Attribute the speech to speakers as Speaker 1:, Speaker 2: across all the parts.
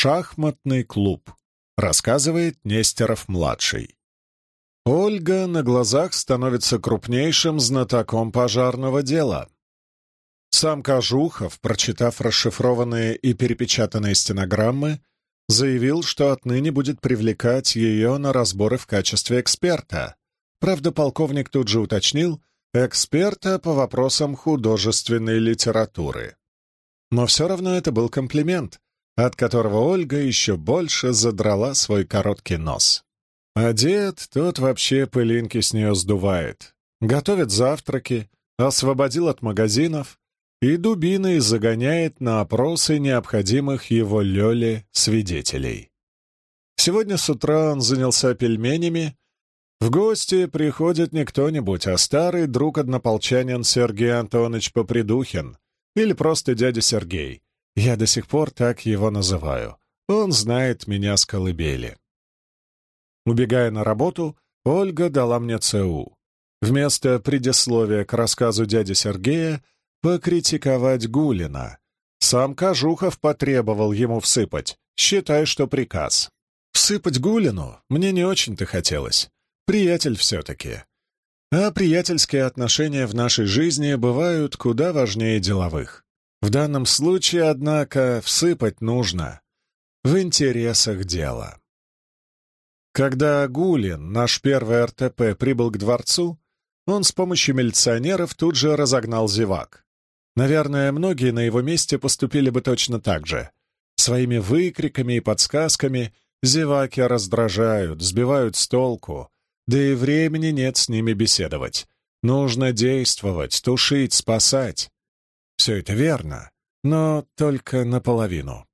Speaker 1: Шахматный клуб. Рассказывает Нестеров-младший. Ольга на глазах становится крупнейшим знатоком пожарного дела. Сам Кожухов, прочитав расшифрованные и перепечатанные стенограммы, заявил, что отныне будет привлекать ее на разборы в качестве эксперта. Правда, полковник тут же уточнил, эксперта по вопросам художественной литературы. Но все равно это был комплимент, от которого Ольга еще больше задрала свой короткий нос. А дед тот вообще пылинки с нее сдувает. Готовит завтраки, освободил от магазинов и дубиной загоняет на опросы необходимых его Лёле свидетелей. Сегодня с утра он занялся пельменями. В гости приходит не кто-нибудь, а старый друг-однополчанин Сергей Антонович Попридухин или просто дядя Сергей. Я до сих пор так его называю. Он знает меня с колыбели. Убегая на работу, Ольга дала мне ЦУ. Вместо предисловия к рассказу дяди Сергея покритиковать Гулина. Сам Кожухов потребовал ему всыпать, считай, что приказ. Всыпать Гулину мне не очень-то хотелось. Приятель все-таки. А приятельские отношения в нашей жизни бывают куда важнее деловых. В данном случае, однако, всыпать нужно. В интересах дела. Когда Гулин, наш первый РТП, прибыл к дворцу, он с помощью милиционеров тут же разогнал зевак. Наверное, многие на его месте поступили бы точно так же. Своими выкриками и подсказками зеваки раздражают, сбивают с толку, да и времени нет с ними беседовать. Нужно действовать, тушить, спасать. Все это верно, но только наполовину.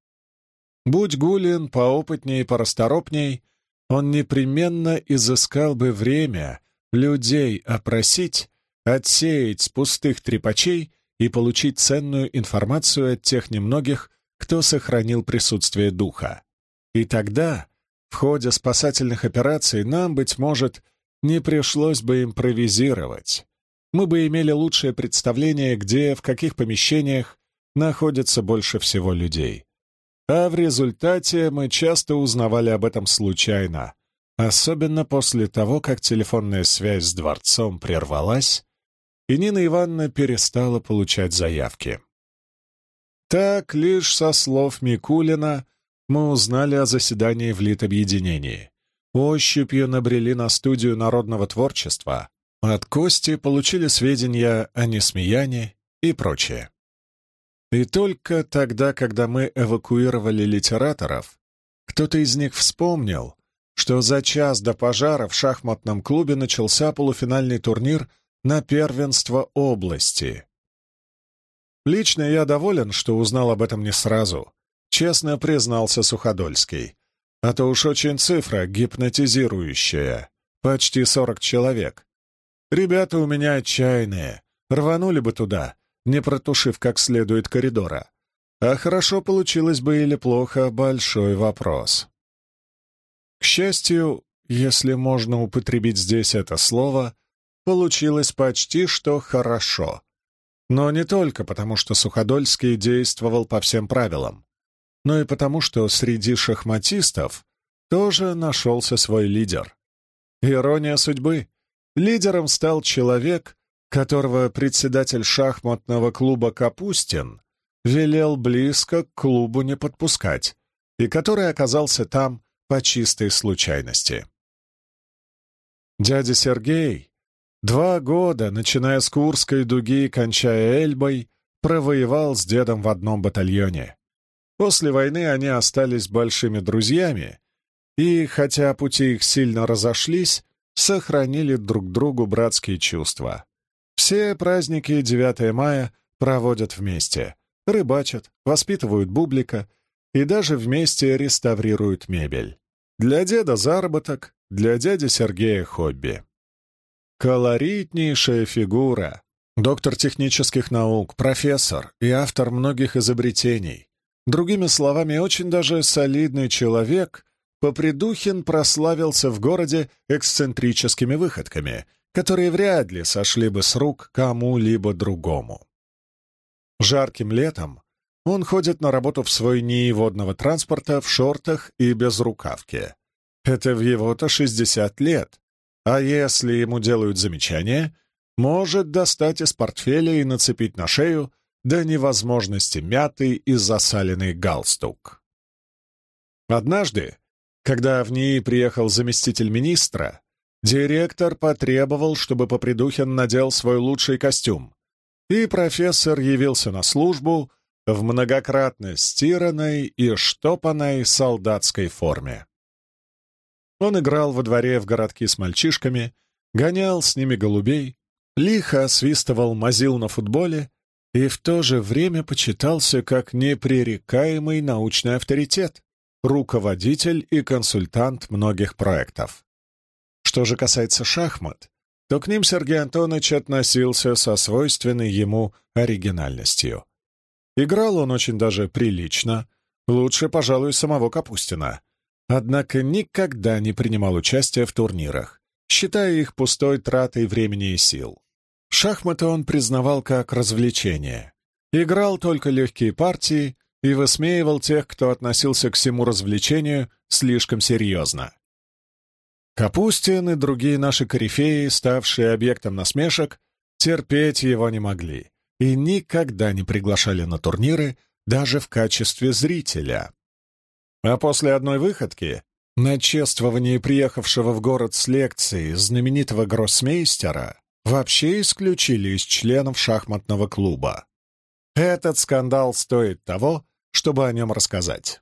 Speaker 1: Будь Гулин поопытнее и порасторопней, он непременно изыскал бы время людей опросить, отсеять пустых трепачей и получить ценную информацию от тех немногих, кто сохранил присутствие духа. И тогда, в ходе спасательных операций, нам, быть может, не пришлось бы импровизировать. Мы бы имели лучшее представление, где, в каких помещениях находится больше всего людей. А в результате мы часто узнавали об этом случайно, особенно после того, как телефонная связь с дворцом прервалась, и Нина Ивановна перестала получать заявки. Так, лишь со слов Микулина, мы узнали о заседании в Литобъединении. Ощупью набрели на студию народного творчества, от Кости получили сведения о Несмеяне и прочее. И только тогда, когда мы эвакуировали литераторов, кто-то из них вспомнил, что за час до пожара в шахматном клубе начался полуфинальный турнир на первенство области. Лично я доволен, что узнал об этом не сразу. Честно признался Суходольский. А то уж очень цифра гипнотизирующая. Почти сорок человек. Ребята у меня отчаянные. Рванули бы туда, не протушив как следует коридора. А хорошо получилось бы или плохо — большой вопрос. К счастью, если можно употребить здесь это слово, получилось почти что хорошо. Но не только потому, что Суходольский действовал по всем правилам, но и потому, что среди шахматистов тоже нашелся свой лидер. Ирония судьбы. Лидером стал человек, которого председатель шахматного клуба Капустин велел близко к клубу не подпускать, и который оказался там по чистой случайности. Дядя Сергей Два года, начиная с Курской дуги и кончая Эльбой, провоевал с дедом в одном батальоне. После войны они остались большими друзьями, и, хотя пути их сильно разошлись, сохранили друг другу братские чувства. Все праздники 9 мая проводят вместе, рыбачат, воспитывают бублика и даже вместе реставрируют мебель. Для деда заработок, для дяди Сергея хобби. Колоритнейшая фигура. Доктор технических наук, профессор и автор многих изобретений. Другими словами, очень даже солидный человек, Попридухин прославился в городе эксцентрическими выходками, которые вряд ли сошли бы с рук кому-либо другому. Жарким летом он ходит на работу в свой НИИ водного транспорта в шортах и без рукавки. Это в его-то 60 лет. А если ему делают замечание, может достать из портфеля и нацепить на шею до невозможности мятый и засаленный галстук. Однажды, когда в НИИ приехал заместитель министра, директор потребовал, чтобы Попридухин надел свой лучший костюм, и профессор явился на службу в многократно стиранной и штопанной солдатской форме. Он играл во дворе в городки с мальчишками, гонял с ними голубей, лихо освистывал мазил на футболе и в то же время почитался как непререкаемый научный авторитет, руководитель и консультант многих проектов. Что же касается шахмат, то к ним Сергей Антонович относился со свойственной ему оригинальностью. Играл он очень даже прилично, лучше, пожалуй, самого Капустина, однако никогда не принимал участия в турнирах, считая их пустой тратой времени и сил. Шахматы он признавал как развлечение. Играл только легкие партии и высмеивал тех, кто относился к всему развлечению слишком серьезно. Капустин и другие наши корифеи, ставшие объектом насмешек, терпеть его не могли и никогда не приглашали на турниры даже в качестве зрителя. А после одной выходки, на чествовании приехавшего в город с лекцией знаменитого гроссмейстера, вообще исключили из членов шахматного клуба. Этот скандал стоит того, чтобы о нем рассказать.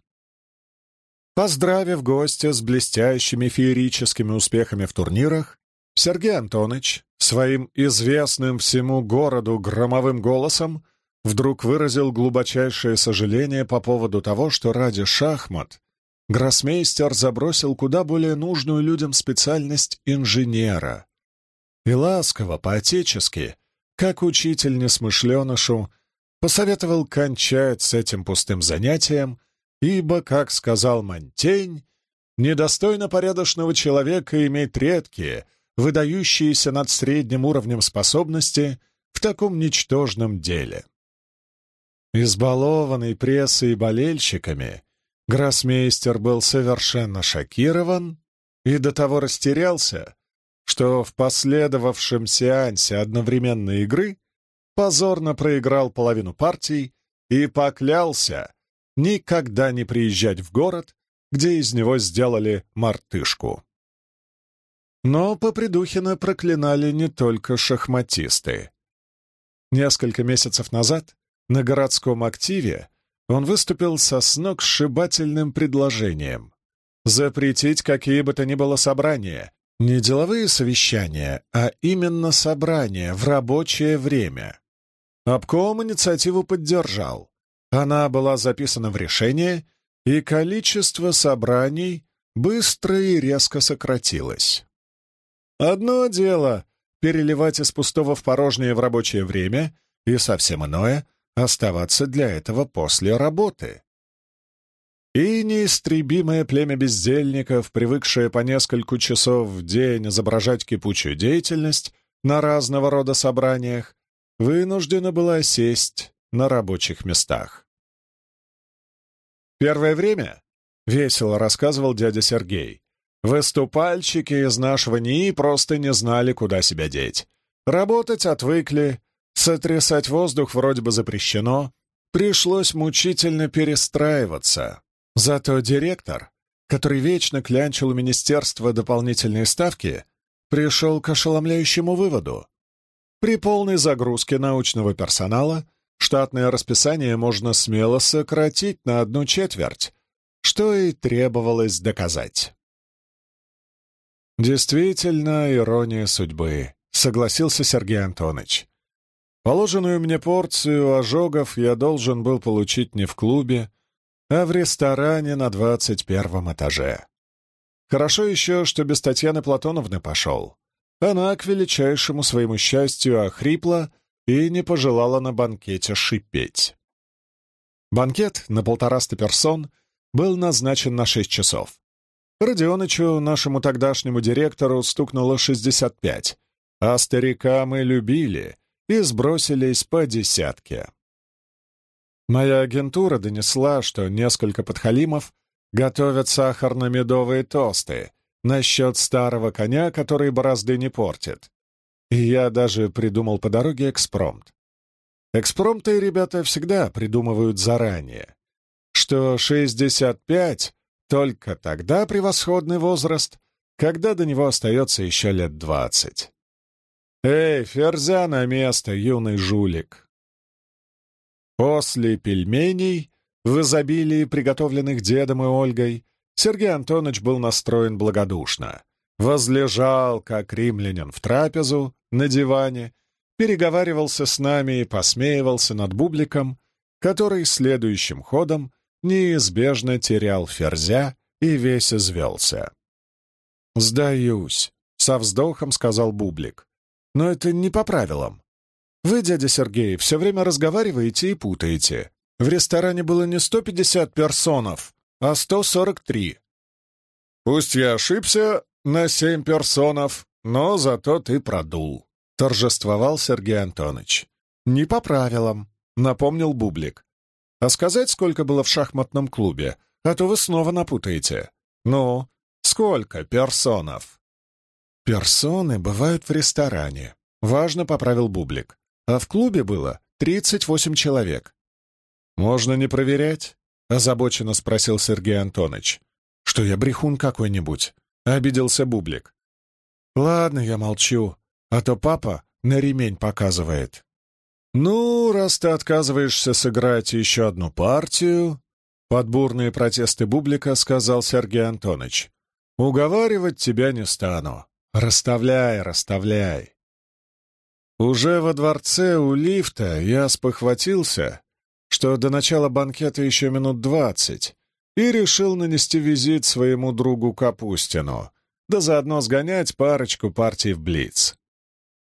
Speaker 1: Поздравив гостя с блестящими феерическими успехами в турнирах, Сергей Антонович своим известным всему городу громовым голосом вдруг выразил глубочайшее сожаление по поводу того, что ради шахмат гроссмейстер забросил куда более нужную людям специальность инженера, и ласково, по-отечески, как учитель несмышленышу, посоветовал кончать с этим пустым занятием, ибо, как сказал Монтень, недостойно порядочного человека иметь редкие, выдающиеся над средним уровнем способности в таком ничтожном деле. Избалованный прессой и болельщиками, гроссмейстер был совершенно шокирован и до того растерялся, что в последовавшем сеансе одновременной игры позорно проиграл половину партий и поклялся никогда не приезжать в город, где из него сделали мартышку. Но Попридухина проклинали не только шахматисты. Несколько месяцев назад на городском активе он выступил со сногсшибательным предложением запретить какие бы то ни было собрания, не деловые совещания, а именно собрания в рабочее время. Обком инициативу поддержал. Она была записана в решение, и количество собраний быстро и резко сократилось. Одно дело — переливать из пустого в порожнее в рабочее время, и совсем иное — оставаться для этого после работы. И неистребимое племя бездельников, привыкшее по нескольку часов в день изображать кипучую деятельность на разного рода собраниях, вынуждено было сесть на рабочих местах. Первое время, — весело рассказывал дядя Сергей, — выступальщики из нашего НИИ просто не знали, куда себя деть. Работать отвыкли, сотрясать воздух вроде бы запрещено, пришлось мучительно перестраиваться, Зато директор, который вечно клянчил у министерства дополнительные ставки, пришел к ошеломляющему выводу. При полной загрузке научного персонала штатное расписание можно смело сократить на одну четверть, что и требовалось доказать. «Действительно, ирония судьбы», — согласился Сергей Антонович. «Положенную мне порцию ожогов я должен был получить не в клубе, а в ресторане на двадцать первом этаже. Хорошо еще, что без Татьяны Платоновны пошел. Она, к величайшему своему счастью, охрипла и не пожелала на банкете шипеть. Банкет на полтораста персон был назначен на шесть часов. Родионычу, нашему тогдашнему директору, стукнуло шестьдесят пять, а старика мы любили и сбросились по десятке. Моя агентура донесла, что несколько подхалимов готовят сахарно-медовые тосты насчет старого коня, который борозды не портит. И я даже придумал по дороге экспромт. Экспромты ребята всегда придумывают заранее, что 65 — только тогда превосходный возраст, когда до него остается еще лет двадцать. «Эй, ферзя на место, юный жулик!» После пельменей, в изобилии приготовленных дедом и Ольгой, Сергей Антонович был настроен благодушно. Возлежал, как римлянин, в трапезу, на диване, переговаривался с нами и посмеивался над бубликом, который следующим ходом неизбежно терял ферзя и весь извелся. «Сдаюсь», — со вздохом сказал Бублик. «Но это не по правилам. Вы, дядя Сергей, все время разговариваете и путаете. В ресторане было не 150 персонов, а 143. Пусть я ошибся на семь персонов, но зато ты продул», — торжествовал Сергей Антонович. «Не по правилам», — напомнил Бублик. «А сказать, сколько было в шахматном клубе, а то вы снова напутаете. Ну, сколько персонов?» «Персоны бывают в ресторане», — важно поправил Бублик. «А в клубе было 38 человек». «Можно не проверять?» — озабоченно спросил Сергей Антонович. «Что я брехун какой-нибудь?» — обиделся Бублик. «Ладно, я молчу, а то папа на ремень показывает». «Ну, раз ты отказываешься сыграть еще одну партию...» Под бурные протесты Бублика сказал Сергей Антонович. «Уговаривать тебя не стану. Расставляй, расставляй». Уже во дворце у лифта я спохватился, что до начала банкета еще минут двадцать, и решил нанести визит своему другу Капустину, да заодно сгонять парочку партий в Блиц.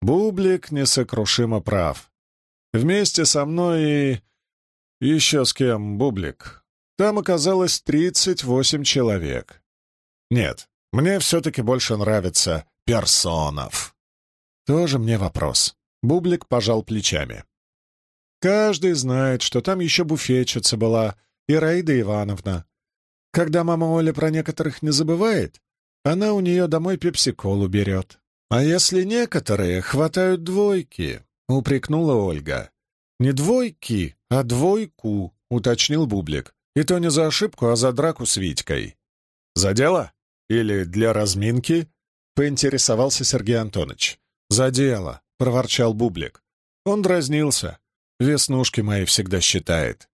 Speaker 1: Бублик несокрушимо прав. Вместе со мной и... Еще с кем, Бублик? Там оказалось 38 человек. Нет, мне все-таки больше нравится Персонов. Тоже мне вопрос. Бублик пожал плечами. Каждый знает, что там еще буфетчица была, и Раида Ивановна. Когда мама Оля про некоторых не забывает, она у нее домой пепсиколу берет. А если некоторые хватают двойки, — упрекнула Ольга. «Не двойки, а двойку», — уточнил Бублик. «И то не за ошибку, а за драку с Витькой». «За дело? Или для разминки?» — поинтересовался Сергей Антонович. «За дело», — проворчал Бублик. Он дразнился. Веснушки мои всегда считает.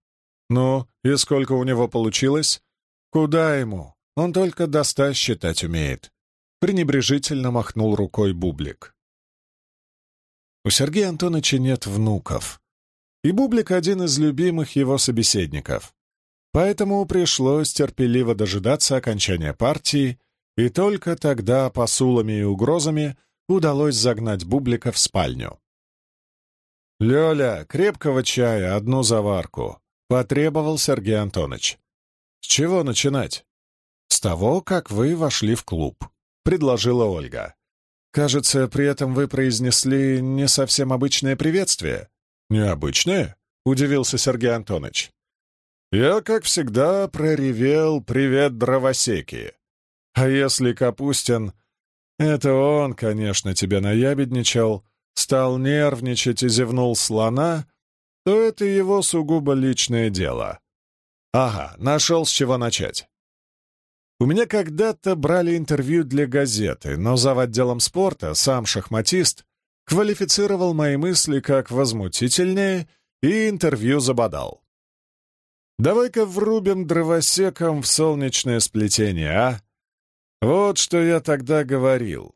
Speaker 1: «Ну, и сколько у него получилось?» «Куда ему? Он только до ста считать умеет», — пренебрежительно махнул рукой Бублик. У Сергея Антоновича нет внуков, и Бублик — один из любимых его собеседников. Поэтому пришлось терпеливо дожидаться окончания партии, и только тогда посулами и угрозами удалось загнать Бублика в спальню. «Лёля, крепкого чая, одну заварку», — потребовал Сергей Антонович. «С чего начинать?» «С того, как вы вошли в клуб», — предложила Ольга. «Кажется, при этом вы произнесли не совсем обычное приветствие». «Необычное?» — удивился Сергей Антонович. «Я, как всегда, проревел «Привет, дровосеки». А если Капустин... Это он, конечно, тебе наябедничал, стал нервничать и зевнул слона, то это его сугубо личное дело. Ага, нашел с чего начать. У меня когда-то брали интервью для газеты, но зав. отделом спорта, сам шахматист, квалифицировал мои мысли как возмутительные и интервью забодал. «Давай-ка врубим дровосеком в солнечное сплетение, а? Вот что я тогда говорил.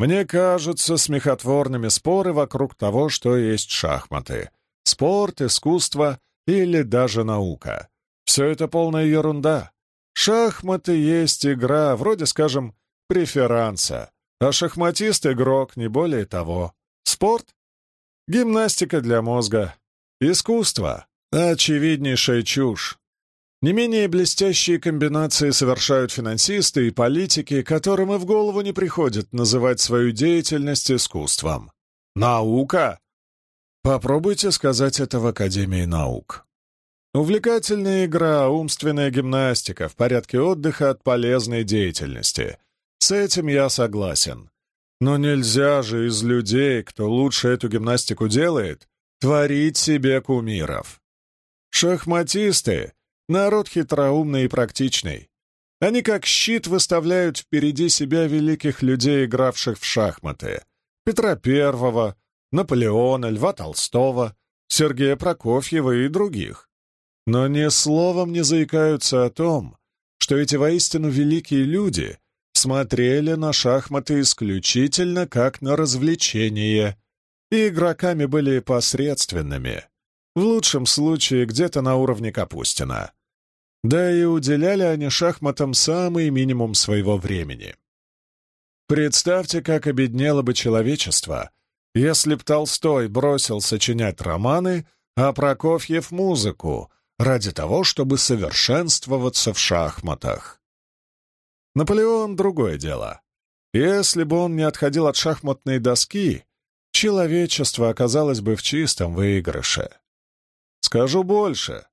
Speaker 1: Мне кажутся смехотворными споры вокруг того, что есть шахматы. Спорт, искусство или даже наука. Все это полная ерунда. Шахматы есть игра, вроде, скажем, преферанса, а шахматист — игрок, не более того. Спорт — гимнастика для мозга. Искусство — очевиднейшая чушь. Не менее блестящие комбинации совершают финансисты и политики, которым и в голову не приходит называть свою деятельность искусством. Наука! Попробуйте сказать это в Академии наук. Увлекательная игра, умственная гимнастика в порядке отдыха от полезной деятельности. С этим я согласен. Но нельзя же из людей, кто лучше эту гимнастику делает, творить себе кумиров. Шахматисты — народ хитроумный и практичный. Они как щит выставляют впереди себя великих людей, игравших в шахматы. Петра Первого, Наполеона, Льва Толстого, Сергея Прокофьева и других. Но ни словом не заикаются о том, что эти воистину великие люди смотрели на шахматы исключительно как на развлечение, и игроками были посредственными, в лучшем случае где-то на уровне Капустина. Да и уделяли они шахматам самый минимум своего времени. Представьте, как обеднело бы человечество, если б Толстой бросил сочинять романы, а Прокофьев — музыку, ради того, чтобы совершенствоваться в шахматах. Наполеон — другое дело. Если бы он не отходил от шахматной доски, человечество оказалось бы в чистом выигрыше. Скажу больше.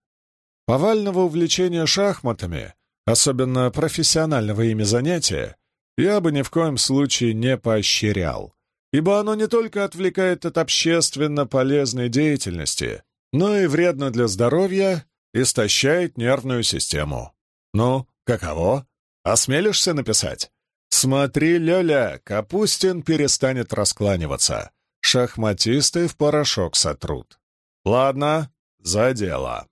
Speaker 1: Повального увлечения шахматами, особенно профессионального ими занятия, я бы ни в коем случае не поощрял, ибо оно не только отвлекает от общественно полезной деятельности, но и вредно для здоровья, истощает нервную систему. Ну, каково? Осмелишься написать? Смотри, Лёля, Капустин перестанет раскланиваться. Шахматисты в порошок сотрут. Ладно, за дело.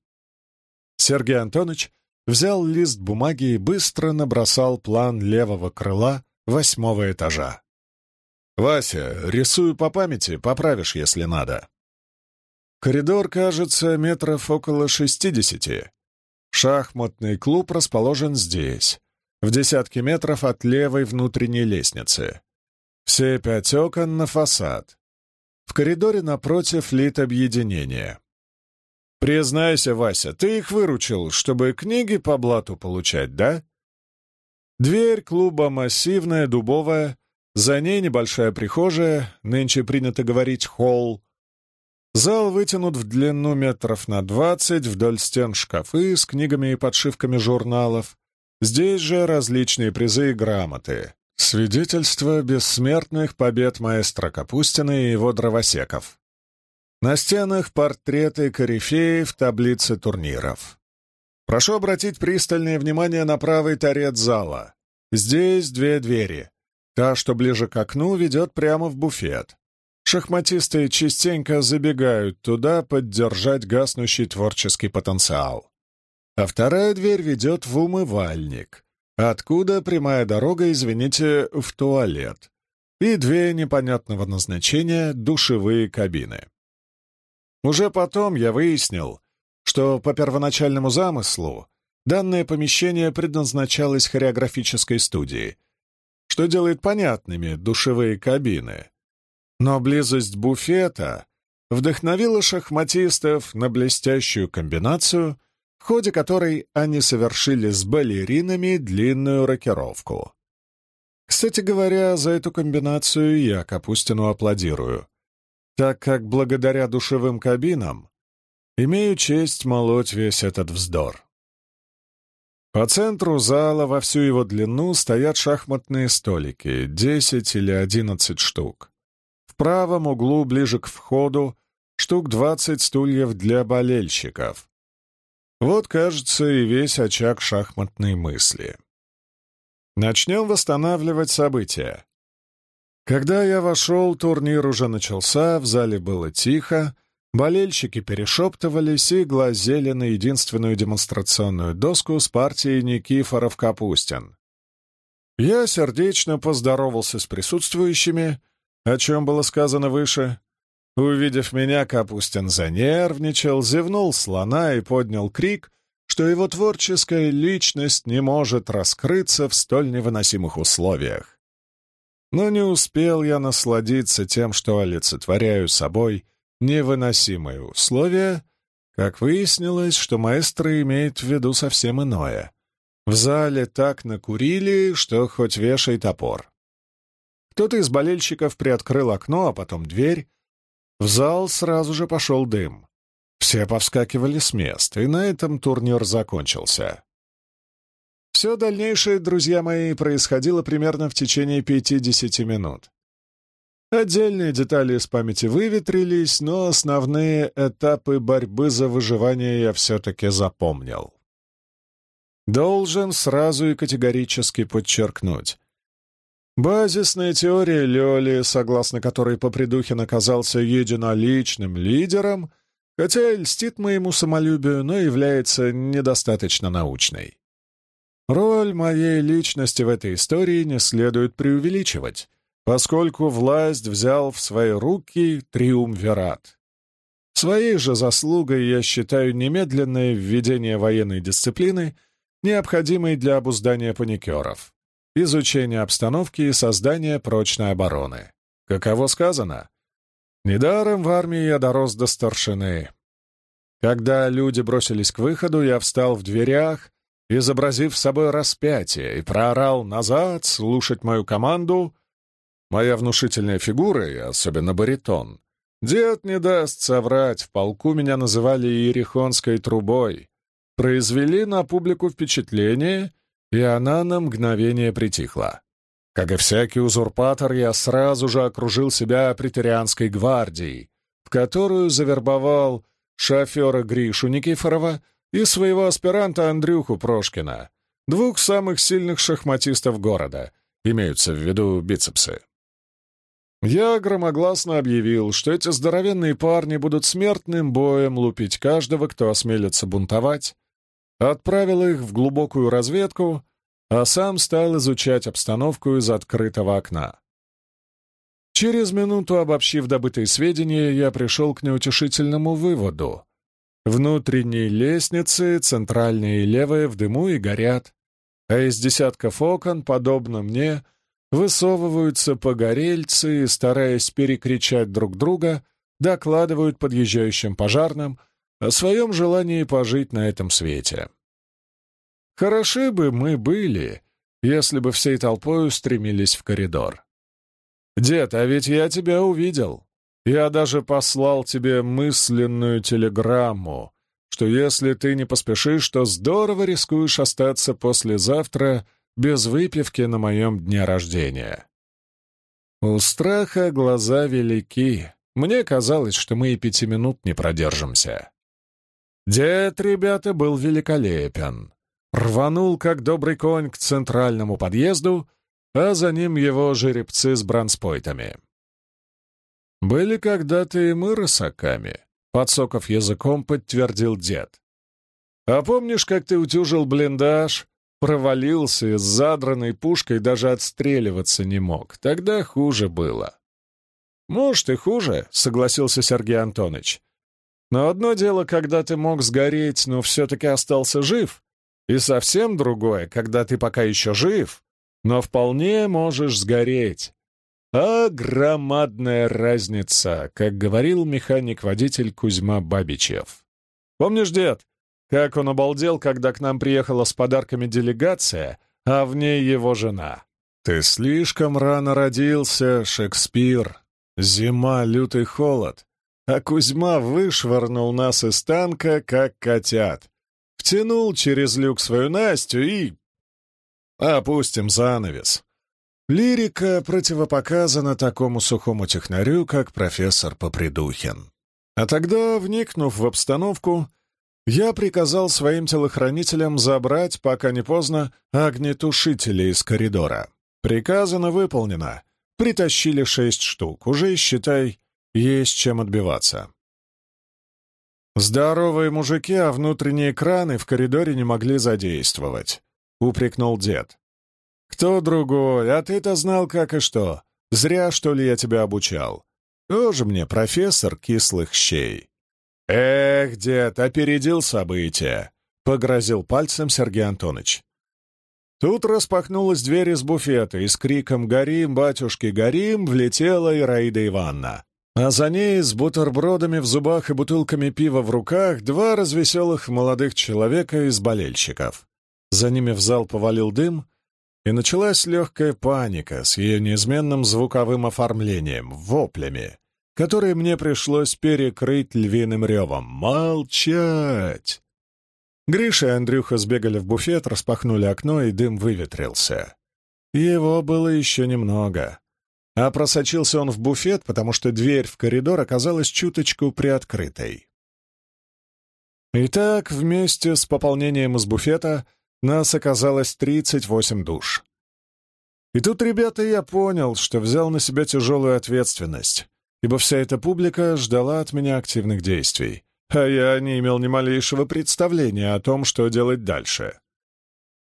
Speaker 1: Сергей Антонович взял лист бумаги и быстро набросал план левого крыла восьмого этажа. «Вася, рисую по памяти, поправишь, если надо». Коридор, кажется, метров около шестидесяти. Шахматный клуб расположен здесь, в десятке метров от левой внутренней лестницы. Все пять окон на фасад. В коридоре напротив лит объединения. Признайся, Вася, ты их выручил, чтобы книги по блату получать, да? Дверь клуба массивная, дубовая, за ней небольшая прихожая, нынче принято говорить холл. Зал вытянут в длину метров на двадцать, вдоль стен шкафы с книгами и подшивками журналов. Здесь же различные призы и грамоты. Свидетельства бессмертных побед маэстро Капустина и его дровосеков. На стенах портреты корифеев, таблицы турниров. Прошу обратить пристальное внимание на правый торец зала. Здесь две двери. Та, что ближе к окну, ведет прямо в буфет. Шахматисты частенько забегают туда поддержать гаснущий творческий потенциал. А вторая дверь ведет в умывальник, откуда прямая дорога, извините, в туалет, и две непонятного назначения душевые кабины. Уже потом я выяснил, что по первоначальному замыслу данное помещение предназначалось хореографической студии, что делает понятными душевые кабины — но близость буфета вдохновила шахматистов на блестящую комбинацию, в ходе которой они совершили с балеринами длинную рокировку. Кстати говоря, за эту комбинацию я Капустину аплодирую, так как благодаря душевым кабинам имею честь молоть весь этот вздор. По центру зала во всю его длину стоят шахматные столики, десять или одиннадцать штук. В правом углу, ближе к входу, штук двадцать стульев для болельщиков. Вот, кажется, и весь очаг шахматной мысли. Начнем восстанавливать события. Когда я вошел, турнир уже начался, в зале было тихо, болельщики перешептывались и глазели на единственную демонстрационную доску с партией Никифоров-Капустин. Я сердечно поздоровался с присутствующими — о чем было сказано выше. Увидев меня, Капустин занервничал, зевнул слона и поднял крик, что его творческая личность не может раскрыться в столь невыносимых условиях. Но не успел я насладиться тем, что олицетворяю собой невыносимые условия, как выяснилось, что маэстро имеет в виду совсем иное. В зале так накурили, что хоть вешай топор. Кто-то из болельщиков приоткрыл окно, а потом дверь. В зал сразу же пошел дым. Все повскакивали с мест, и на этом турнир закончился. Все дальнейшее, друзья мои, происходило примерно в течение 50 минут. Отдельные детали из памяти выветрились, но основные этапы борьбы за выживание я все-таки запомнил. Должен сразу и категорически подчеркнуть. Базисная теория Лёли, согласно которой Попридухин оказался единоличным лидером, хотя и льстит моему самолюбию, но является недостаточно научной. Роль моей личности в этой истории не следует преувеличивать, поскольку власть взял в свои руки триумвират. Своей же заслугой я считаю немедленное введение военной дисциплины, необходимой для обуздания паникеров, изучения обстановки и создания прочной обороны. Каково сказано? Недаром в армии я дорос до старшины. Когда люди бросились к выходу, я встал в дверях, изобразив собой распятие, и проорал назад слушать мою команду — Моя внушительная фигура и особенно баритон. Дед не даст соврать, в полку меня называли Иерихонской трубой. Произвели на публику впечатление, и она на мгновение притихла. Как и всякий узурпатор, я сразу же окружил себя претерианской гвардией, в которую завербовал шофера Гришу Никифорова и своего аспиранта Андрюху Прошкина, двух самых сильных шахматистов города, имеются в виду бицепсы. Я громогласно объявил, что эти здоровенные парни будут смертным боем лупить каждого, кто осмелится бунтовать, отправил их в глубокую разведку, а сам стал изучать обстановку из открытого окна. Через минуту, обобщив добытые сведения, я пришел к неутешительному выводу. Внутренние лестницы, центральные и левые, в дыму и горят, а из десятков окон, подобно мне, — высовываются погорельцы и, стараясь перекричать друг друга, докладывают подъезжающим пожарным о своем желании пожить на этом свете. Хороши бы мы были, если бы всей толпой устремились в коридор. «Дед, а ведь я тебя увидел. Я даже послал тебе мысленную телеграмму, что если ты не поспешишь, то здорово рискуешь остаться послезавтра без выпивки на моем дне рождения. У страха глаза велики. Мне казалось, что мы и пяти минут не продержимся. Дед, ребята, был великолепен. Рванул, как добрый конь, к центральному подъезду, а за ним его жеребцы с бронспойтами. «Были когда-то и мы рысаками», — подсоков языком подтвердил дед. «А помнишь, как ты утюжил блиндаж, провалился и с задранной пушкой даже отстреливаться не мог. Тогда хуже было. «Может, и хуже», — согласился Сергей Антонович. «Но одно дело, когда ты мог сгореть, но все-таки остался жив, и совсем другое, когда ты пока еще жив, но вполне можешь сгореть. А громадная разница, как говорил механик-водитель Кузьма Бабичев. Помнишь, дед, как он обалдел, когда к нам приехала с подарками делегация, а в ней его жена. «Ты слишком рано родился, Шекспир. Зима, лютый холод. А Кузьма вышвырнул нас из танка, как котят. Втянул через люк свою Настю и... Опустим занавес. Лирика противопоказана такому сухому технарю, как профессор Попридухин. А тогда, вникнув в обстановку, я приказал своим телохранителям забрать, пока не поздно, огнетушители из коридора. Приказано выполнено. Притащили шесть штук. Уже, считай, есть чем отбиваться. «Здоровые мужики, а внутренние краны в коридоре не могли задействовать», — упрекнул дед. «Кто другой? А ты-то знал, как и что. Зря, что ли, я тебя обучал. Тоже мне профессор кислых щей». «Эх, дед, опередил события!» — погрозил пальцем Сергей Антонович. Тут распахнулась дверь из буфета, и с криком «Горим, батюшки, горим!» влетела Ираида Ивановна. А за ней, с бутербродами в зубах и бутылками пива в руках, два развеселых молодых человека из болельщиков. За ними в зал повалил дым, и началась легкая паника с ее неизменным звуковым оформлением, воплями. которые мне пришлось перекрыть львиным ревом. «Молчать!» Гриша и Андрюха сбегали в буфет, распахнули окно, и дым выветрился. Его было еще немного. А просочился он в буфет, потому что дверь в коридор оказалась чуточку приоткрытой. Итак, вместе с пополнением из буфета нас оказалось 38 душ. И тут, ребята, я понял, что взял на себя тяжелую ответственность, ибо вся эта публика ждала от меня активных действий, а я не имел ни малейшего представления о том, что делать дальше.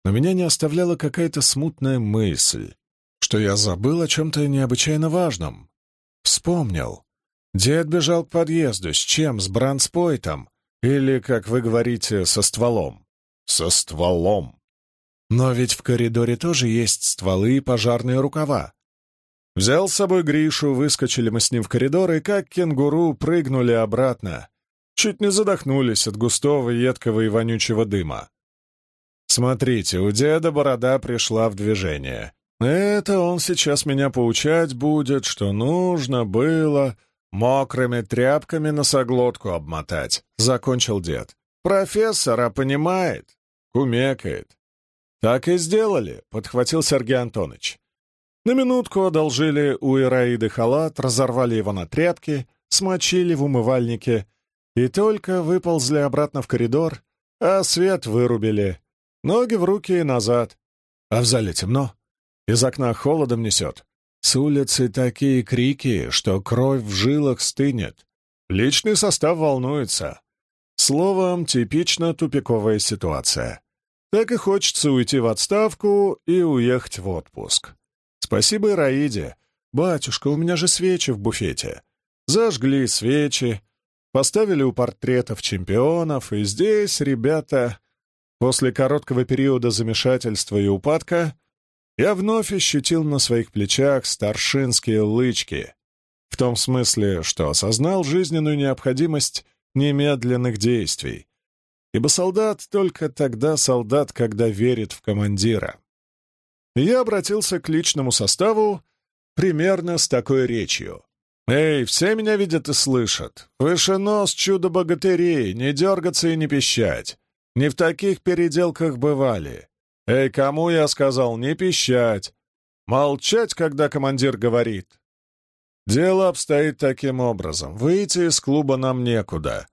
Speaker 1: Но меня не оставляла какая-то смутная мысль, что я забыл о чем-то необычайно важном. Вспомнил. Дед бежал к подъезду. С чем? С бранспойтом? Или, как вы говорите, со стволом? Со стволом. Но ведь в коридоре тоже есть стволы и пожарные рукава. Взял с собой Гришу, выскочили мы с ним в коридор, и как кенгуру прыгнули обратно. Чуть не задохнулись от густого, едкого и вонючего дыма. Смотрите, у деда борода пришла в движение. Это он сейчас меня поучать будет, что нужно было мокрыми тряпками носоглотку обмотать, — закончил дед. Профессора понимает, кумекает. Так и сделали, — подхватил Сергей Антонович. На минутку одолжили у Ираиды халат, разорвали его на тряпки, смочили в умывальнике и только выползли обратно в коридор, а свет вырубили. Ноги в руки и назад. А в зале темно. Из окна холодом несет. С улицы такие крики, что кровь в жилах стынет. Личный состав волнуется. Словом, типично тупиковая ситуация. Так и хочется уйти в отставку и уехать в отпуск. Спасибо Раиде. «Батюшка, у меня же свечи в буфете». Зажгли свечи, поставили у портретов чемпионов, и здесь, ребята, после короткого периода замешательства и упадка, я вновь ощутил на своих плечах старшинские лычки, в том смысле, что осознал жизненную необходимость немедленных действий, ибо солдат только тогда солдат, когда верит в командира. Я обратился к личному составу примерно с такой речью. «Эй, все меня видят и слышат. Выше нос чудо-богатырей, не дергаться и не пищать. Не в таких переделках бывали. «Эй, кому я сказал не пищать? Молчать, когда командир говорит?» «Дело обстоит таким образом. Выйти из клуба нам некуда.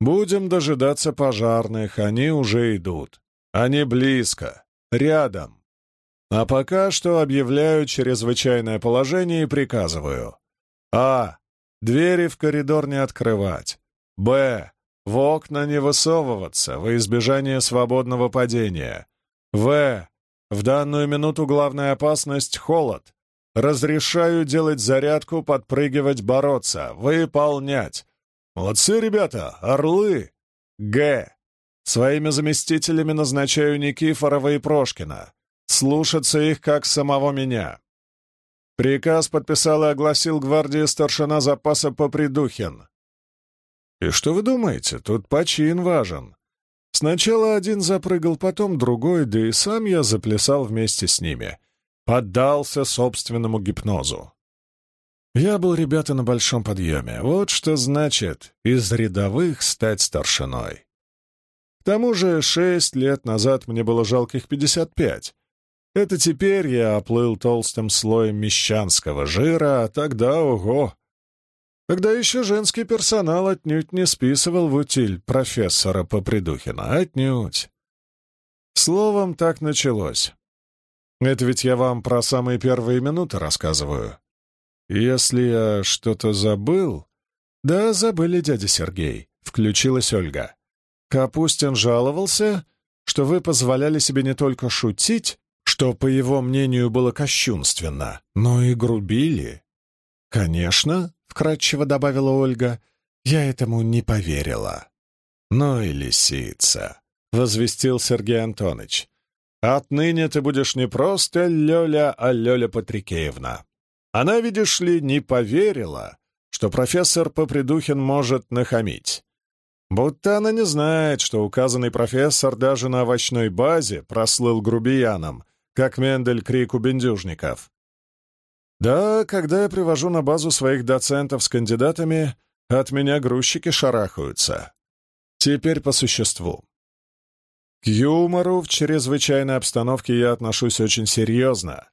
Speaker 1: Будем дожидаться пожарных, они уже идут. Они близко, рядом. А пока что объявляю чрезвычайное положение и приказываю. А. Двери в коридор не открывать. Б. В окна не высовываться во избежание свободного падения. В. В данную минуту главная опасность — холод. Разрешаю делать зарядку, подпрыгивать, бороться. Выполнять. Молодцы, ребята, орлы. Г. Своими заместителями назначаю Никифорова и Прошкина. Слушаться их, как самого меня. Приказ подписал и огласил гвардии старшина запаса Попридухин. И что вы думаете, тут почин важен. Сначала один запрыгал, потом другой, да и сам я заплясал вместе с ними. Поддался собственному гипнозу. Я был, ребята, на большом подъеме. Вот что значит из рядовых стать старшиной. К тому же шесть лет назад мне было жалких пятьдесят пять. Это теперь я оплыл толстым слоем мещанского жира, а тогда, ого, когда еще женский персонал отнюдь не списывал в утиль профессора Попридухина. Отнюдь. Словом, так началось. Это ведь я вам про самые первые минуты рассказываю. Если я что-то забыл... Да, забыли, дядя Сергей, — включилась Ольга. Капустин жаловался, что вы позволяли себе не только шутить, что, по его мнению, было кощунственно, но и грубили. Конечно, — вкратчиво добавила Ольга. «Я этому не поверила». «Ну и лисица», — возвестил Сергей Антонович. «Отныне ты будешь не просто Лёля, а Лёля Патрикеевна. Она, видишь ли, не поверила, что профессор Попридухин может нахамить. Будто она не знает, что указанный профессор даже на овощной базе прослыл грубияном, как Мендель крику бендюжников. Да, когда я привожу на базу своих доцентов с кандидатами, от меня грузчики шарахаются. Теперь по существу. К юмору в чрезвычайной обстановке я отношусь очень серьезно,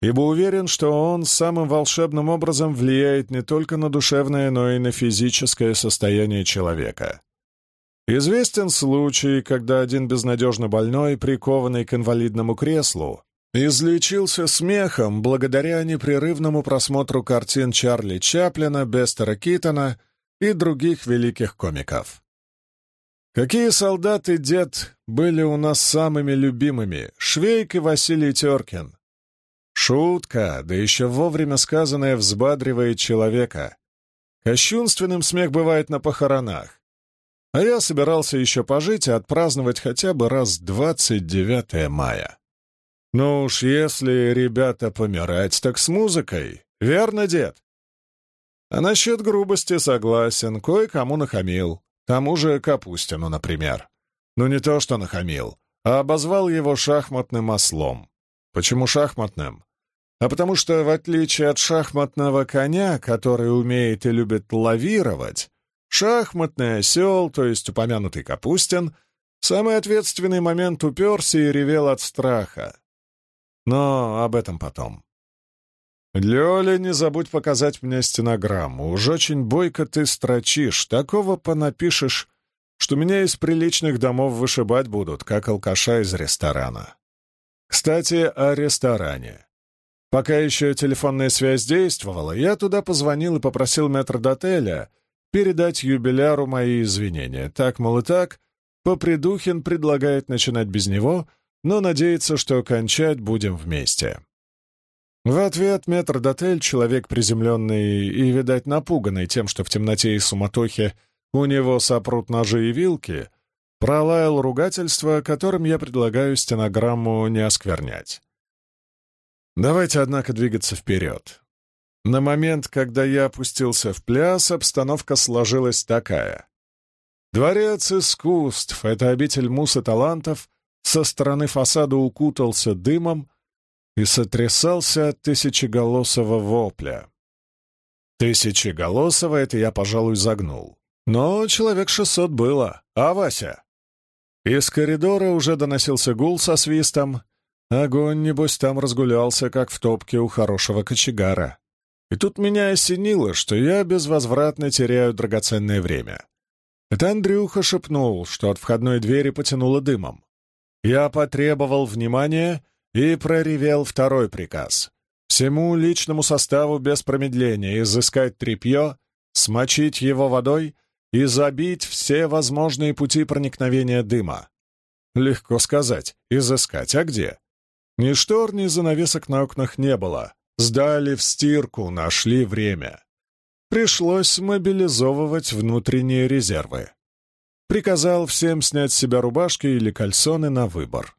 Speaker 1: ибо уверен, что он самым волшебным образом влияет не только на душевное, но и на физическое состояние человека. Известен случай, когда один безнадежно больной, прикованный к инвалидному креслу, излечился смехом благодаря непрерывному просмотру картин Чарли Чаплина, Бестера Китона и других великих комиков. Какие солдаты, дед, были у нас самыми любимыми, Швейк и Василий Теркин. Шутка, да еще вовремя сказанная, взбадривает человека. Кощунственным смех бывает на похоронах. А я собирался еще пожить и отпраздновать хотя бы раз 29 мая. Ну уж если, ребята, помирать, так с музыкой. Верно, дед? А насчет грубости согласен, кое-кому нахамил. Тому же Капустину, например. Ну не то, что нахамил, а обозвал его шахматным ослом. Почему шахматным? А потому что, в отличие от шахматного коня, который умеет и любит лавировать, Шахматный осел, то есть упомянутый Капустин, в самый ответственный момент уперся и ревел от страха. Но об этом потом. «Лёля, не забудь показать мне стенограмму. Уж очень бойко ты строчишь. Такого понапишешь, что меня из приличных домов вышибать будут, как алкаша из ресторана. Кстати, о ресторане. Пока еще телефонная связь действовала, я туда позвонил и попросил метрдотеля — передать юбиляру мои извинения. Так, мол, и так, Попридухин предлагает начинать без него, но надеется, что кончать будем вместе. В ответ метрдотель, человек приземленный и, видать, напуганный тем, что в темноте и суматохе у него сопрут ножи и вилки, пролаял ругательство, которым я предлагаю стенограмму не осквернять. Давайте, однако, двигаться вперед. На момент, когда я опустился в пляс, обстановка сложилась такая. Дворец искусств — это обитель мус и талантов, со стороны фасада укутался дымом и сотрясался от тысячеголосого вопля. Тысячеголосого — это я, пожалуй, загнул. Но человек шестьсот было. А Вася? Из коридора уже доносился гул со свистом. Огонь, небось, там разгулялся, как в топке у хорошего кочегара. И тут меня осенило, что я безвозвратно теряю драгоценное время. Это Андрюха шепнул, что от входной двери потянуло дымом. Я потребовал внимания и проревел второй приказ. Всему личному составу без промедления изыскать тряпье, смочить его водой и забить все возможные пути проникновения дыма. Легко сказать, изыскать, а где? Ни штор, ни занавесок на окнах не было. Сдали в стирку, нашли время. Пришлось мобилизовывать внутренние резервы. Приказал всем снять с себя рубашки или кальсоны на выбор.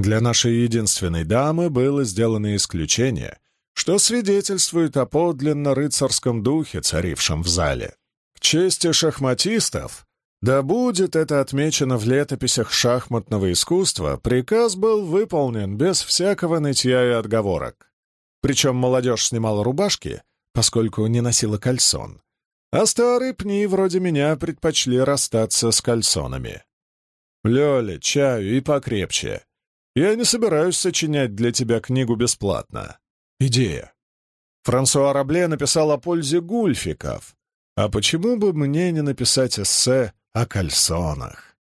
Speaker 1: Для нашей единственной дамы было сделано исключение, что свидетельствует о подлинно рыцарском духе, царившем в зале. К чести шахматистов, да будет это отмечено в летописях шахматного искусства, приказ был выполнен без всякого нытья и отговорок. Причем молодежь снимала рубашки, поскольку не носила кальсон, а старые пни вроде меня предпочли расстаться с кальсонами. Лёля, чаю и покрепче. Я не собираюсь сочинять для тебя книгу бесплатно. Идея. Франсуа Рабле написал о пользе гульфиков. А почему бы мне не написать эссе о кальсонах?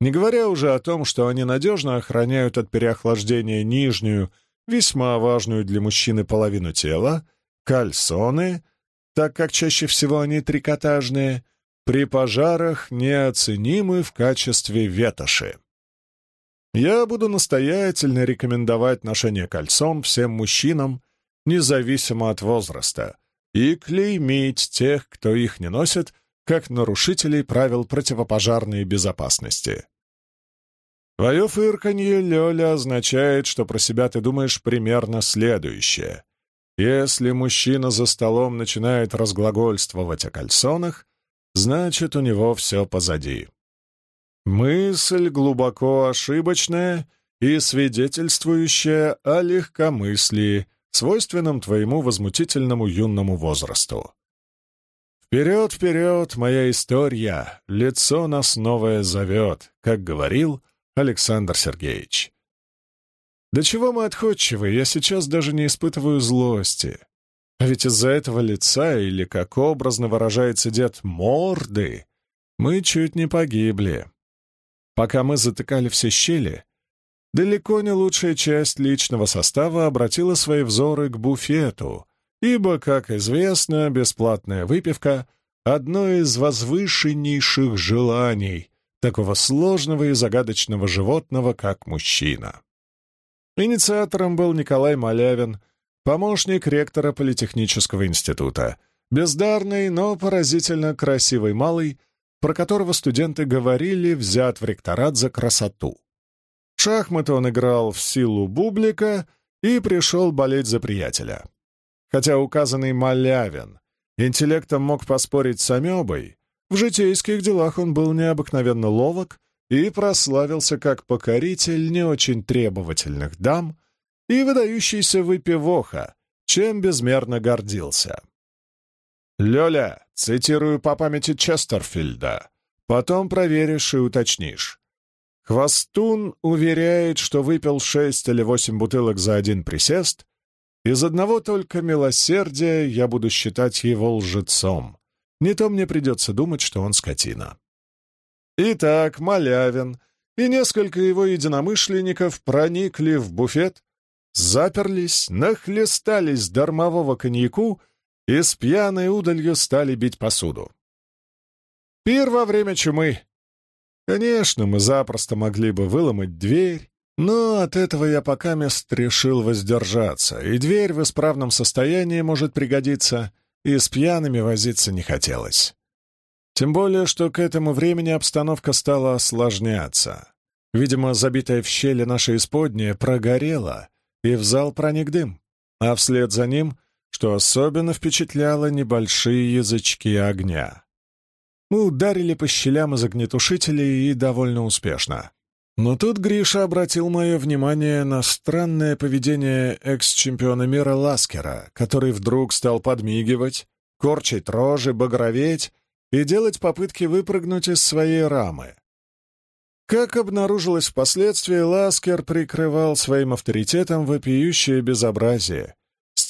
Speaker 1: Не говоря уже о том, что они надежно охраняют от переохлаждения нижнюю весьма важную для мужчины половину тела, кальсоны, так как чаще всего они трикотажные, при пожарах неоценимы в качестве ветоши. Я буду настоятельно рекомендовать ношение кальсон всем мужчинам, независимо от возраста, и клеймить тех, кто их не носит, как нарушителей правил противопожарной безопасности. Твое фырканье, Лёля, означает, что про себя ты думаешь примерно следующее. Если мужчина за столом начинает разглагольствовать о кальсонах, значит, у него все позади. Мысль глубоко ошибочная и свидетельствующая о легкомыслии, свойственным твоему возмутительному юному возрасту. «Вперед, вперед, моя история! Лицо нас новое зовет», как говорил Александр Сергеевич. До чего мы отходчивы, я сейчас даже не испытываю злости. А ведь из-за этого лица, или, как образно выражается дед, морды, мы чуть не погибли. Пока мы затыкали все щели, далеко не лучшая часть личного состава обратила свои взоры к буфету, ибо, как известно, бесплатная выпивка — одно из возвышеннейших желаний такого сложного и загадочного животного, как мужчина. Инициатором был Николай Малявин, помощник ректора Политехнического института, бездарный, но поразительно красивый малый, про которого студенты говорили, взят в ректорат за красоту. шахматы он играл в силу бублика и пришел болеть за приятеля. Хотя указанный Малявин интеллектом мог поспорить с Амебой, в житейских делах он был необыкновенно ловок и прославился как покоритель не очень требовательных дам и выдающийся выпивоха, чем безмерно гордился. «Лёля, цитирую по памяти Честерфильда, потом проверишь и уточнишь. Хвостун уверяет, что выпил шесть или восемь бутылок за один присест. Из одного только милосердия я буду считать его лжецом. Не то мне придется думать, что он скотина. Итак, Малявин и несколько его единомышленников проникли в буфет, заперлись, нахлестались дармового коньяку и с пьяной удалью стали бить посуду. Пир во время чумы. Конечно, мы запросто могли бы выломать дверь, но от этого я пока мест решил воздержаться, и дверь в исправном состоянии может пригодиться, и с пьяными возиться не хотелось. Тем более, что к этому времени обстановка стала осложняться. Видимо, забитая в щели наша исподняя прогорела, и в зал проник дым, а вслед за ним — что особенно впечатляло небольшие язычки огня. Мы ударили по щелям из огнетушителей и довольно успешно. Но тут Гриша обратил мое внимание на странное поведение экс-чемпиона мира Ласкера, который вдруг стал подмигивать, корчить рожи, багроветь и делать попытки выпрыгнуть из своей рамы. Как обнаружилось впоследствии, Ласкер прикрывал своим авторитетом вопиющее безобразие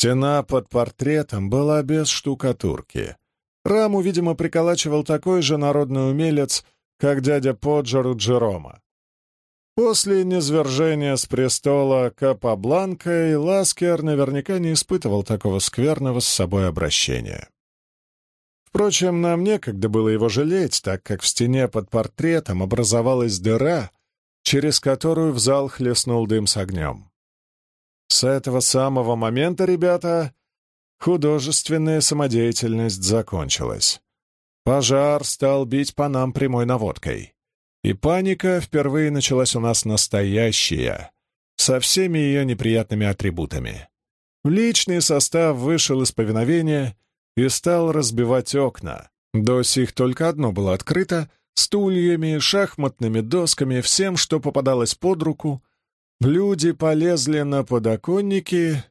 Speaker 1: Стена под портретом была без штукатурки. Раму, видимо, приколачивал такой же народный умелец, как дядя Поджер у Джерома. После низвержения с престола Капабланка и Ласкер наверняка не испытывал такого скверного с собой обращения. Впрочем, нам некогда было его жалеть, так как в стене под портретом образовалась дыра, через которую в зал хлестнул дым с огнем. С этого самого момента, ребята, художественная самодеятельность закончилась. Пожар стал бить по нам прямой наводкой. И паника впервые началась у нас настоящая, со всеми ее неприятными атрибутами. Личный состав вышел из повиновения и стал разбивать окна. До сих только одно было открыто — стульями, шахматными досками, всем, что попадалось под руку, Люди полезли на подоконники,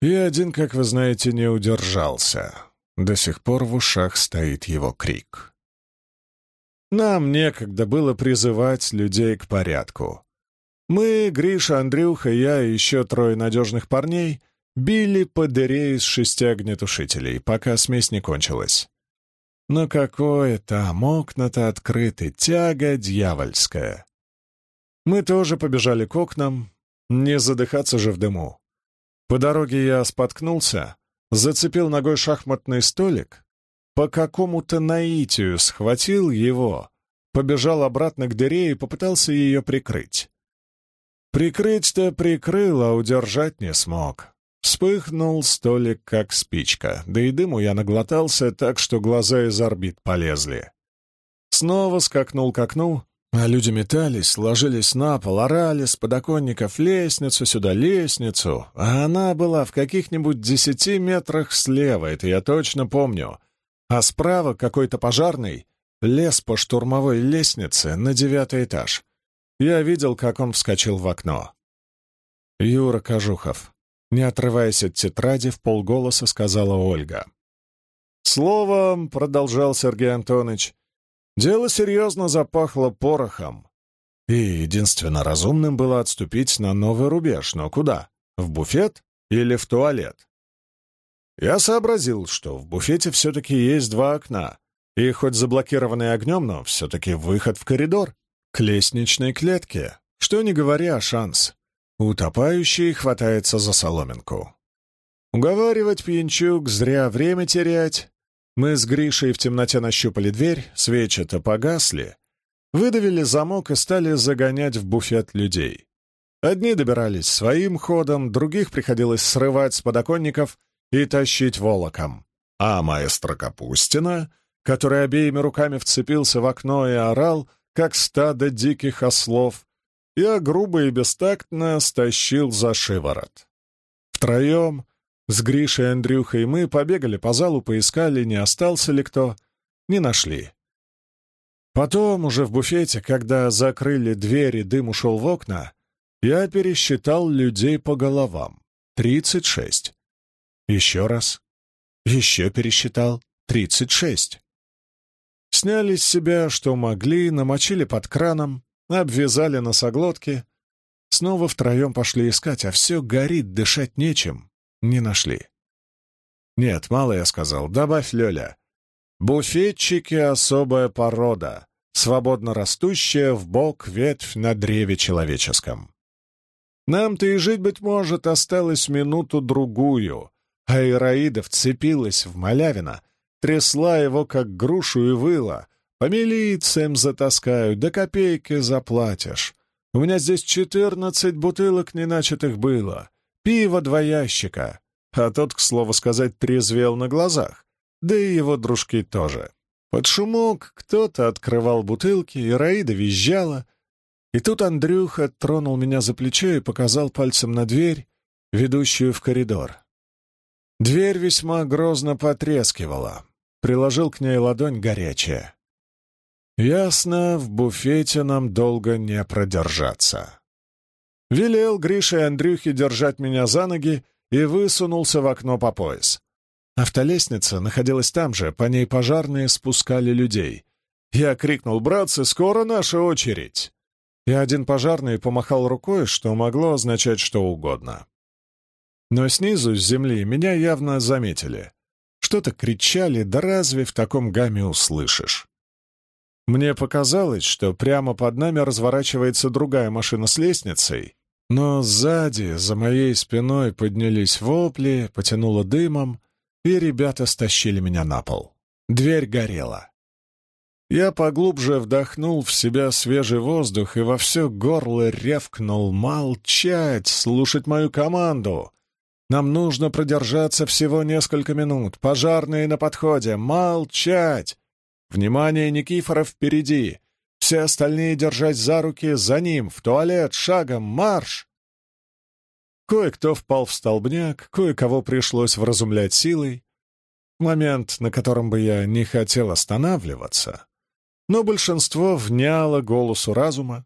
Speaker 1: и один, как вы знаете, не удержался. До сих пор в ушах стоит его крик. Нам некогда было призывать людей к порядку. Мы, Гриша, Андрюха, я и еще трое надежных парней били по дыре из шести огнетушителей, пока смесь не кончилась. Но какое там, окна-то открыты, тяга дьявольская. Мы тоже побежали к окнам, не задыхаться же в дыму. По дороге я споткнулся, зацепил ногой шахматный столик, по какому-то наитию схватил его, побежал обратно к дыре и попытался ее прикрыть. Прикрыть-то прикрыл, а удержать не смог. Вспыхнул столик, как спичка, да и дыму я наглотался так, что глаза из орбит полезли. Снова скакнул к окну, а люди метались, ложились на пол, орали с подоконников лестницу, сюда лестницу, а она была в каких-нибудь десяти метрах слева, это я точно помню. А справа какой-то пожарный лез по штурмовой лестнице на девятый этаж. Я видел, как он вскочил в окно. Юра Кожухов. не отрываясь от тетради, в полголоса сказала Ольга. «Словом», — продолжал Сергей Антонович, — «дело серьезно запахло порохом. И единственно разумным было отступить на новый рубеж, но куда? В буфет или в туалет? Я сообразил, что в буфете все-таки есть два окна, и хоть заблокированный огнем, но все-таки выход в коридор, к лестничной клетке. Что не говоря, шанс. Утопающий хватается за соломинку. Уговаривать пьянчук, зря время терять. Мы с Гришей в темноте нащупали дверь, свечи-то погасли, выдавили замок и стали загонять в буфет людей. Одни добирались своим ходом, других приходилось срывать с подоконников и тащить волоком. А маэстро Капустина, который обеими руками вцепился в окно и орал, как стадо диких ослов, я грубо и бестактно стащил за шиворот. Втроем, с Гришей, Андрюхой, мы побегали по залу, поискали, не остался ли кто, не нашли. Потом, уже в буфете, когда закрыли двери, дым ушел в окна, я пересчитал людей по головам. Тридцать шесть. Еще раз. Еще пересчитал. Тридцать шесть. Сняли с себя, что могли, намочили под краном, обвязали носоглотки. Снова втроем пошли искать, а все горит, дышать нечем. Не нашли. Нет, мало я сказал, добавь Лёля. Буфетчики — особая порода, свободно растущая в бок ветвь на древе человеческом. Нам-то и жить, быть может, осталось минуту-другую, а Ираида вцепилась в Малявина, трясла его, как грушу, и выла, по милициям затаскаю, до копейки заплатишь. У меня здесь четырнадцать бутылок неначатых было. Пиво два ящика. А тот, к слову сказать, трезвел на глазах. Да и его дружки тоже. Под шумок кто-то открывал бутылки, и Раида визжала. И тут Андрюха тронул меня за плечо и показал пальцем на дверь, ведущую в коридор. Дверь весьма грозно потрескивала. Приложил к ней ладонь горячая. Ясно, в буфете нам долго не продержаться. Велел Грише и Андрюхе держать меня за ноги и высунулся в окно по пояс. Автолестница находилась там же, по ней пожарные спускали людей. Я крикнул, братцы, скоро наша очередь! И один пожарный помахал рукой, что могло означать что угодно. Но снизу, с земли, меня явно заметили. Что-то кричали, да разве в таком гамме услышишь? Мне показалось, что прямо под нами разворачивается другая машина с лестницей, но сзади, за моей спиной, поднялись вопли, потянуло дымом, и ребята стащили меня на пол. Дверь горела. Я поглубже вдохнул в себя свежий воздух и во все горло ревкнул «Молчать! Слушать мою команду! Нам нужно продержаться всего несколько минут. Пожарные на подходе! Молчать! Внимание, Никифоров впереди! Все остальные держать за руки, за ним, в туалет, шагом, марш!» Кое-кто впал в столбняк, кое-кого пришлось вразумлять силой. Момент, на котором бы я не хотел останавливаться. Но большинство вняло голосу разума.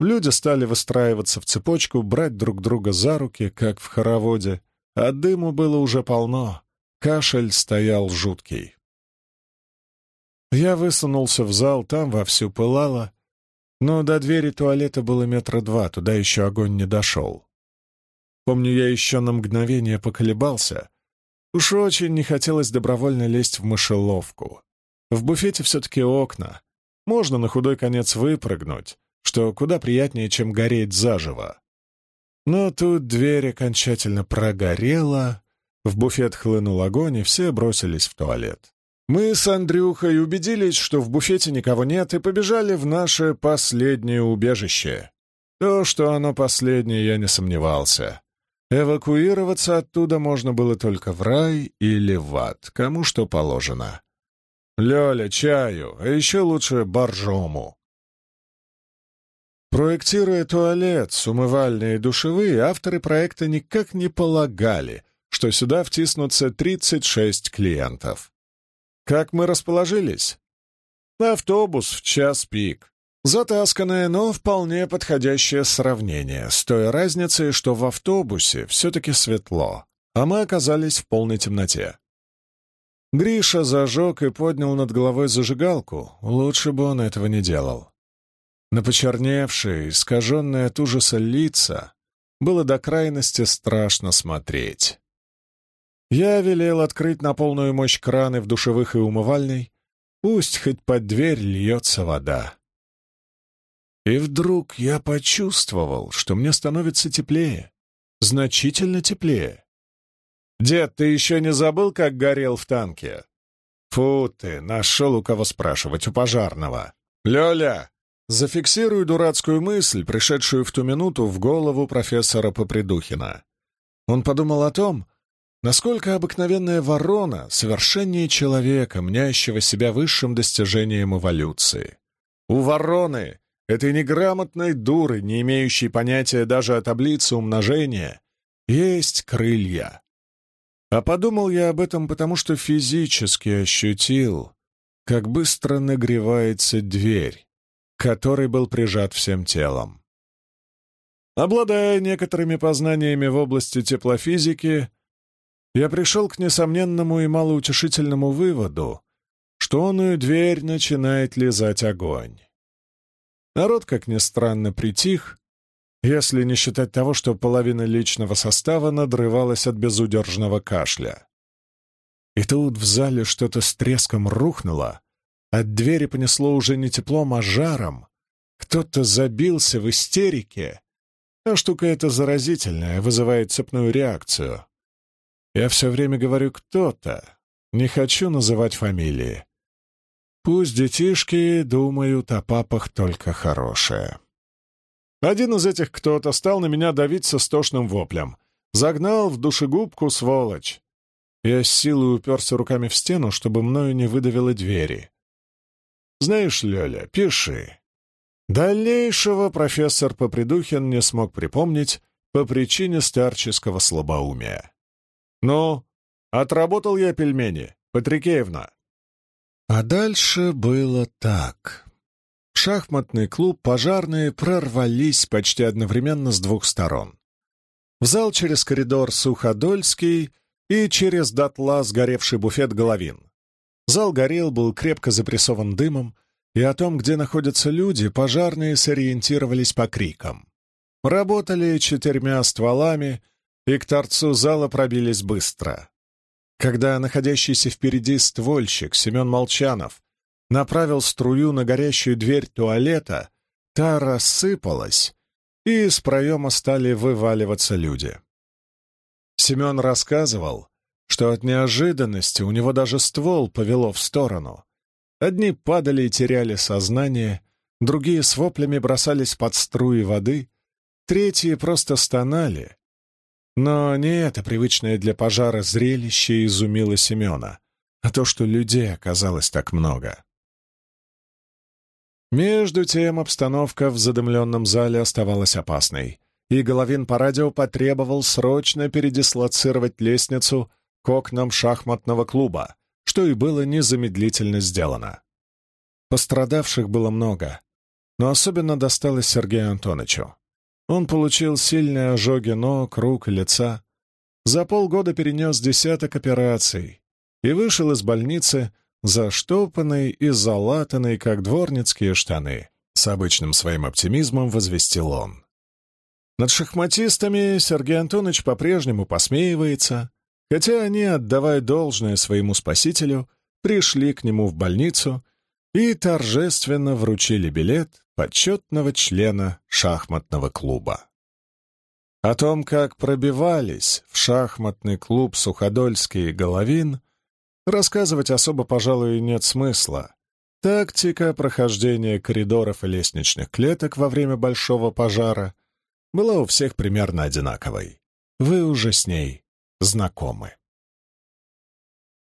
Speaker 1: Люди стали выстраиваться в цепочку, брать друг друга за руки, как в хороводе, а дыму было уже полно. Кашель стоял жуткий. Я высунулся в зал, там вовсю пылало, но до двери туалета было метра два, туда еще огонь не дошел. Помню, я еще на мгновение поколебался. Уж очень не хотелось добровольно лезть в мышеловку. В буфете все-таки окна. Можно на худой конец выпрыгнуть, что куда приятнее, чем гореть заживо. Но тут дверь окончательно прогорела, в буфет хлынул огонь, и все бросились в туалет. Мы с Андрюхой убедились, что в буфете никого нет, и побежали в наше последнее убежище. То, что оно последнее, я не сомневался. Эвакуироваться оттуда можно было только в рай или в ад, кому что положено. Лёля, чаю, а еще лучше боржому. Проектируя туалет с умывальной и душевые, авторы проекта никак не полагали, что сюда втиснутся 36 клиентов. Как мы расположились? Автобус в час пик. Затасканное, но вполне подходящее сравнение, с той разницей, что в автобусе все-таки светло, а мы оказались в полной темноте. Гриша зажег и поднял над головой зажигалку, лучше бы он этого не делал. На почерневшие, искаженные от ужаса лица было до крайности страшно смотреть. Я велел открыть на полную мощь краны в душевых и умывальной, пусть хоть под дверь льется вода. И вдруг я почувствовал, что мне становится теплее, значительно теплее. «Дед, ты еще не забыл, как горел в танке?» «Фу ты, нашел у кого спрашивать, у пожарного». «Лёля, зафиксируй дурацкую мысль, пришедшую в ту минуту в голову профессора Попридухина». Он подумал о том, насколько обыкновенная ворона совершеннее человека, мнящего себя высшим достижением эволюции. У вороны этой неграмотной дуры, не имеющей понятия даже о таблице умножения, есть крылья. А подумал я об этом потому, что физически ощутил, как быстро нагревается дверь, к которой был прижат всем телом. Обладая некоторыми познаниями в области теплофизики, я пришел к несомненному и малоутешительному выводу, что онную дверь начинает лизать огонь. Народ, как ни странно, притих, если не считать того, что половина личного состава надрывалась от безудержного кашля. И тут в зале что-то с треском рухнуло, от двери понесло уже не теплом, а жаром. Кто-то забился в истерике, а штука эта заразительная, вызывает цепную реакцию. Я все время говорю «кто-то», не хочу называть фамилии. Пусть детишки думают о папах только хорошее. Один из этих кто-то стал на меня давить со стошным воплем. Загнал в душегубку, сволочь. Я с силой уперся руками в стену, чтобы мною не выдавило двери. Знаешь, Лёля, пиши. Дальнейшего профессор Попридухин не смог припомнить по причине старческого слабоумия. Ну, отработал я пельмени, Патрикеевна. А дальше было так. В шахматный клуб пожарные прорвались почти одновременно с двух сторон. В зал через коридор Суходольский и через дотла сгоревший буфет Головин. Зал горел, был крепко запрессован дымом, и о том, где находятся люди, пожарные сориентировались по крикам. Работали четырьмя стволами, и к торцу зала пробились быстро. Когда находящийся впереди ствольщик Семен Молчанов направил струю на горящую дверь туалета, та рассыпалась, и из проема стали вываливаться люди. Семен рассказывал, что от неожиданности у него даже ствол повело в сторону. Одни падали и теряли сознание, другие с воплями бросались под струи воды, третьи просто стонали, но не это привычное для пожара зрелище изумило Семена, а то, что людей оказалось так много. Между тем обстановка в задымленном зале оставалась опасной, и Головин по радио потребовал срочно передислоцировать лестницу к окнам шахматного клуба, что и было незамедлительно сделано. Пострадавших было много, но особенно досталось Сергею Антоновичу. Он получил сильные ожоги ног, рук лица. За полгода перенес десяток операций и вышел из больницы заштопанный и залатанный, как дворницкие штаны. С обычным своим оптимизмом возвестил он. Над шахматистами Сергей Антонович по-прежнему посмеивается, хотя они, отдавая должное своему спасителю, пришли к нему в больницу и торжественно вручили билет почетного члена шахматного клуба. О том, как пробивались в шахматный клуб Суходольский и Головин, рассказывать особо, пожалуй, нет смысла. Тактика прохождения коридоров и лестничных клеток во время большого пожара была у всех примерно одинаковой. Вы уже с ней знакомы.